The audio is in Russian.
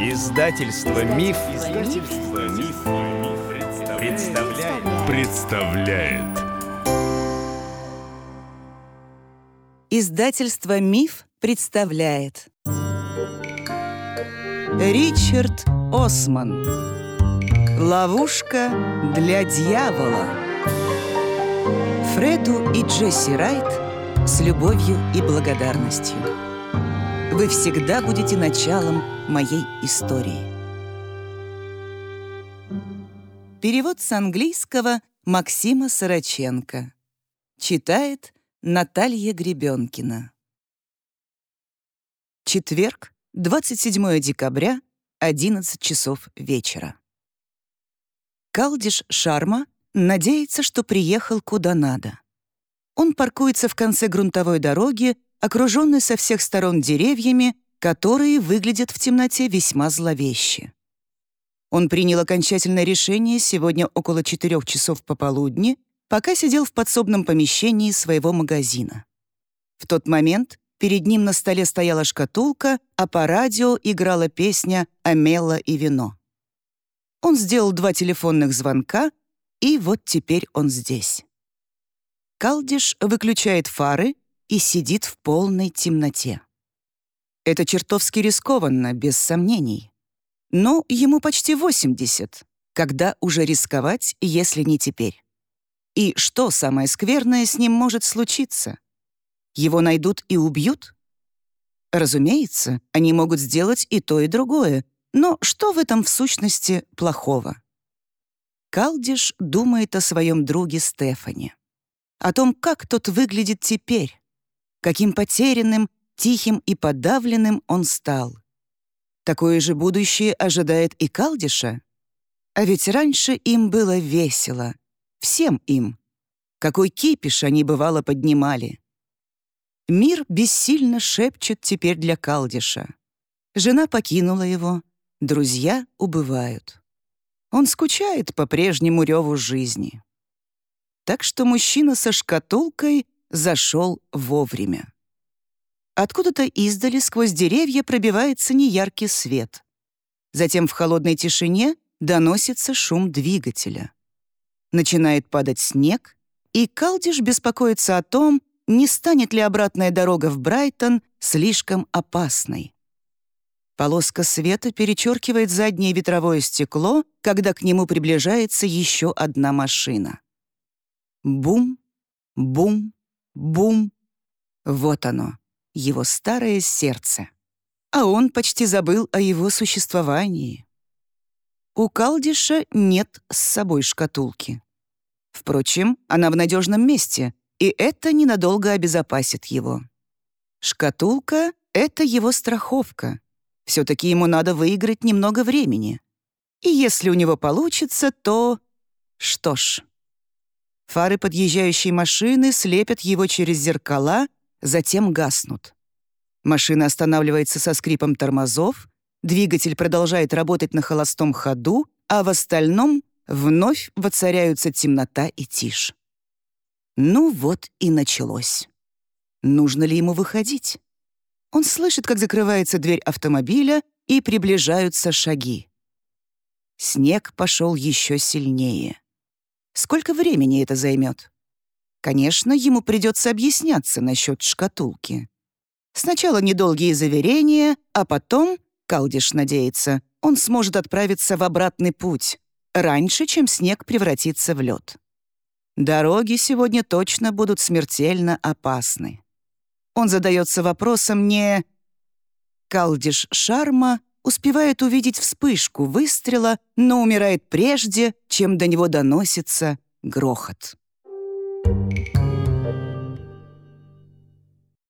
Издательство Миф, Издательство Миф, представляет. представляет. Издательство Миф представляет. Ричард Осман. Ловушка для дьявола. Фреду и Джесси Райт с любовью и благодарностью. Вы всегда будете началом моей истории. Перевод с английского Максима Сороченко. Читает Наталья Гребенкина. Четверг, 27 декабря, 11 часов вечера. Калдиш Шарма надеется, что приехал куда надо. Он паркуется в конце грунтовой дороги, окруженный со всех сторон деревьями, которые выглядят в темноте весьма зловеще. Он принял окончательное решение сегодня около четырех часов пополудни, пока сидел в подсобном помещении своего магазина. В тот момент перед ним на столе стояла шкатулка, а по радио играла песня «Амела и вино». Он сделал два телефонных звонка, и вот теперь он здесь. Калдиш выключает фары и сидит в полной темноте. Это чертовски рискованно, без сомнений. Но ему почти 80. Когда уже рисковать, если не теперь? И что самое скверное с ним может случиться? Его найдут и убьют? Разумеется, они могут сделать и то, и другое, но что в этом в сущности плохого? Калдиш думает о своем друге Стефане о том, как тот выглядит теперь, каким потерянным, тихим и подавленным он стал. Такое же будущее ожидает и Калдиша. А ведь раньше им было весело. Всем им. Какой кипиш они, бывало, поднимали. Мир бессильно шепчет теперь для Калдиша. Жена покинула его, друзья убывают. Он скучает по прежнему реву жизни так что мужчина со шкатулкой зашел вовремя. Откуда-то издали сквозь деревья пробивается неяркий свет. Затем в холодной тишине доносится шум двигателя. Начинает падать снег, и Калдиш беспокоится о том, не станет ли обратная дорога в Брайтон слишком опасной. Полоска света перечеркивает заднее ветровое стекло, когда к нему приближается еще одна машина. Бум, бум, бум. Вот оно, его старое сердце. А он почти забыл о его существовании. У Калдиша нет с собой шкатулки. Впрочем, она в надежном месте, и это ненадолго обезопасит его. Шкатулка — это его страховка. Все-таки ему надо выиграть немного времени. И если у него получится, то... Что ж... Фары подъезжающей машины слепят его через зеркала, затем гаснут. Машина останавливается со скрипом тормозов, двигатель продолжает работать на холостом ходу, а в остальном вновь воцаряются темнота и тишь. Ну вот и началось. Нужно ли ему выходить? Он слышит, как закрывается дверь автомобиля, и приближаются шаги. Снег пошел еще сильнее. Сколько времени это займет? Конечно, ему придется объясняться насчет шкатулки. Сначала недолгие заверения, а потом, Калдиш надеется, он сможет отправиться в обратный путь, раньше, чем снег превратится в лед. Дороги сегодня точно будут смертельно опасны. Он задается вопросом не... Калдиш Шарма успевает увидеть вспышку выстрела, но умирает прежде, чем до него доносится грохот.